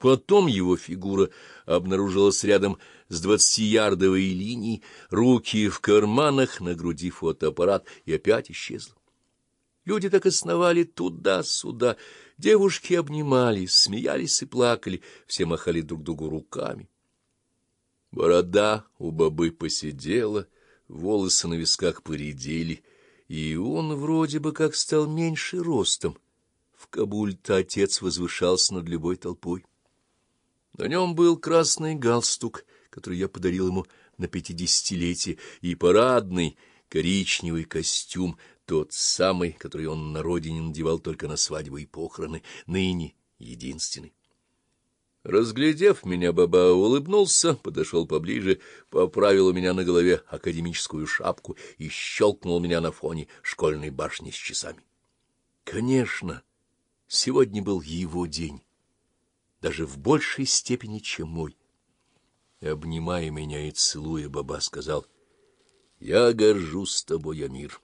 Потом его фигура обнаружилась рядом с двадцатиярдовой линией, руки в карманах, на груди фотоаппарат, и опять исчезла. Люди так и сновали туда-сюда, девушки обнимались, смеялись и плакали, все махали друг другу руками. Борода у бабы посидела, волосы на висках поредели, и он вроде бы как стал меньше ростом. В Кабуль-то отец возвышался над любой толпой. На нем был красный галстук, который я подарил ему на пятидесятилетие, и парадный коричневый костюм, тот самый, который он на родине надевал только на свадьбу и похороны, ныне единственный. Разглядев меня, баба улыбнулся, подошел поближе, поправил у меня на голове академическую шапку и щелкнул меня на фоне школьной башни с часами. Конечно, сегодня был его день даже в большей степени, чем мой. Обнимая меня и целуя, Баба сказал, — Я горжусь тобой, Амир.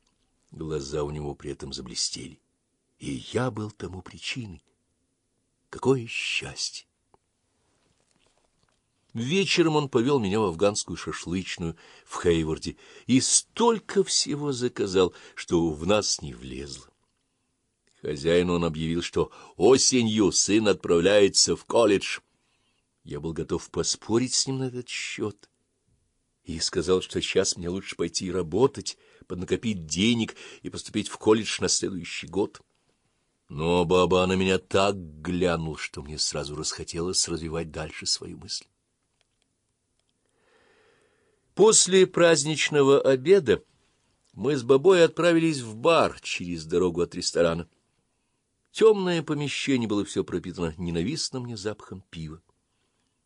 Глаза у него при этом заблестели. И я был тому причиной. Какое счастье! Вечером он повел меня в афганскую шашлычную в Хейворде и столько всего заказал, что в нас не влезло. Хозяину он объявил, что осенью сын отправляется в колледж. Я был готов поспорить с ним на этот счет и сказал, что сейчас мне лучше пойти работать, поднакопить денег и поступить в колледж на следующий год. Но баба на меня так глянул, что мне сразу расхотелось развивать дальше свою мысль. После праздничного обеда мы с бабой отправились в бар через дорогу от ресторана. Темное помещение было все пропитано ненавистным мне запахом пива.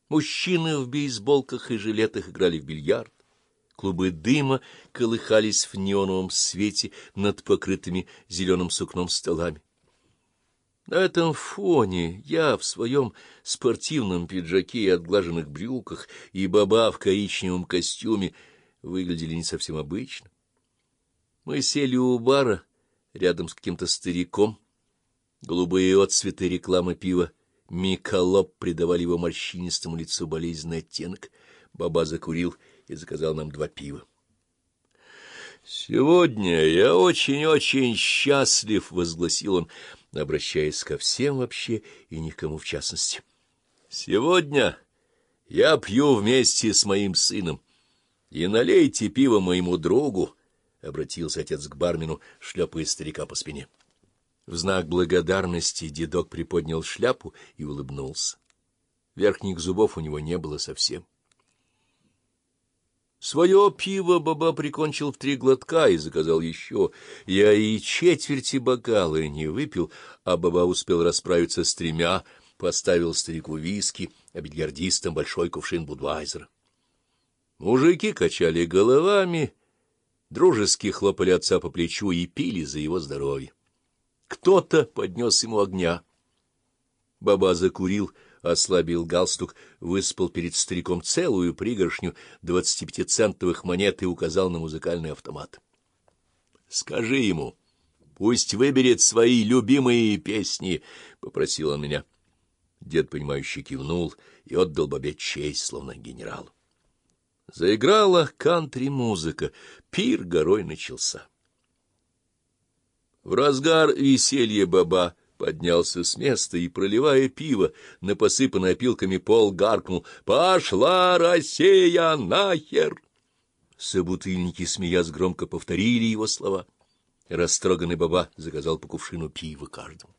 Мужчины в бейсболках и жилетах играли в бильярд. Клубы дыма колыхались в неоновом свете над покрытыми зеленым сукном столами. На этом фоне я в своем спортивном пиджаке и отглаженных брюках и баба в коричневом костюме выглядели не совсем обычно. Мы сели у бара рядом с каким-то стариком, Голубые отцветы рекламы пива Миколоп придавали его морщинистому лицу болезненный оттенок. Баба закурил и заказал нам два пива. «Сегодня я очень-очень счастлив», — возгласил он, обращаясь ко всем вообще и никому в частности. «Сегодня я пью вместе с моим сыном. И налейте пиво моему другу», — обратился отец к бармену, шлепая старика по спине. В знак благодарности дедок приподнял шляпу и улыбнулся. Верхних зубов у него не было совсем. Свое пиво баба прикончил в три глотка и заказал еще. Я и четверти бокала не выпил, а баба успел расправиться с тремя, поставил старику виски, а бильярдистам большой кувшин Будвайзера. Мужики качали головами, дружески хлопали отца по плечу и пили за его здоровье. Кто-то поднес ему огня. Баба закурил, ослабил галстук, выспал перед стариком целую пригоршню двадцатипятицентовых монет и указал на музыкальный автомат. — Скажи ему, пусть выберет свои любимые песни, — попросил он меня. Дед, понимающий, кивнул и отдал бабе честь, словно генералу. Заиграла кантри-музыка, пир горой начался. В разгар веселья баба поднялся с места и, проливая пиво на посыпанный опилками пол, гаркнул «Пошла Россия нахер!» Собутыльники, смеясь, громко повторили его слова. Растроганный баба заказал по кувшину пива каждому.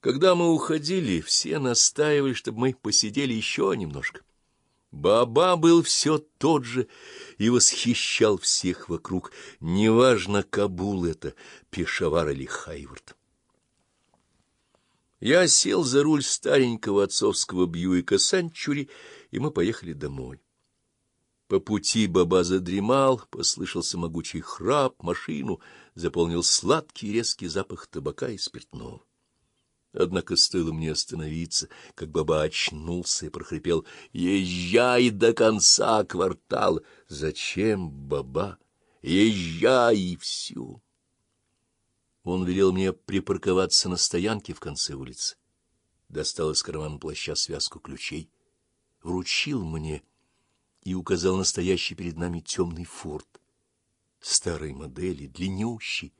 Когда мы уходили, все настаивали, чтобы мы посидели еще немножко. Баба был все тот же и восхищал всех вокруг, неважно, Кабул это, Пешавар или Хайвард. Я сел за руль старенького отцовского Бьюика Сенчури, и мы поехали домой. По пути баба задремал, послышался могучий храп, машину заполнил сладкий резкий запах табака и спиртного. Однако стоило мне остановиться, как баба очнулся и прохрипел «Езжай до конца квартала!» «Зачем, баба? Езжай и все!» Он велел мне припарковаться на стоянке в конце улицы. достал из кармана плаща связку ключей, вручил мне и указал настоящий перед нами темный форт, старой модели, длиннющий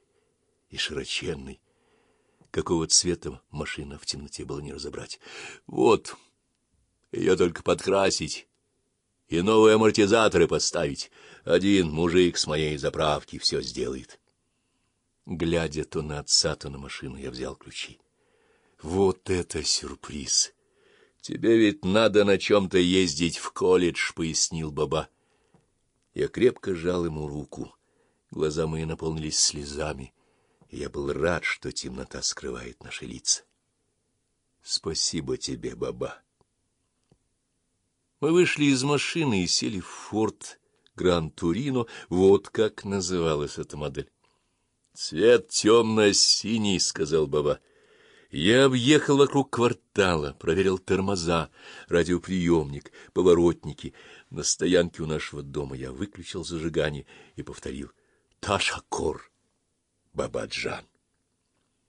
и широченный. Какого цвета машина в темноте было не разобрать. Вот, ее только подкрасить и новые амортизаторы поставить. Один мужик с моей заправки все сделает. Глядя то на отца, то на машину, я взял ключи. Вот это сюрприз! Тебе ведь надо на чем-то ездить в колледж, — пояснил баба. Я крепко сжал ему руку. Глаза мои наполнились слезами, и я был рад, что темнота скрывает наши лица. Спасибо тебе, баба. Мы вышли из машины и сели в форт Гран-Турино, вот как называлась эта модель. «Цвет темно-синий», — сказал Баба. Я объехал вокруг квартала, проверил тормоза, радиоприемник, поворотники. На стоянке у нашего дома я выключил зажигание и повторил «Ташакор, Бабаджан.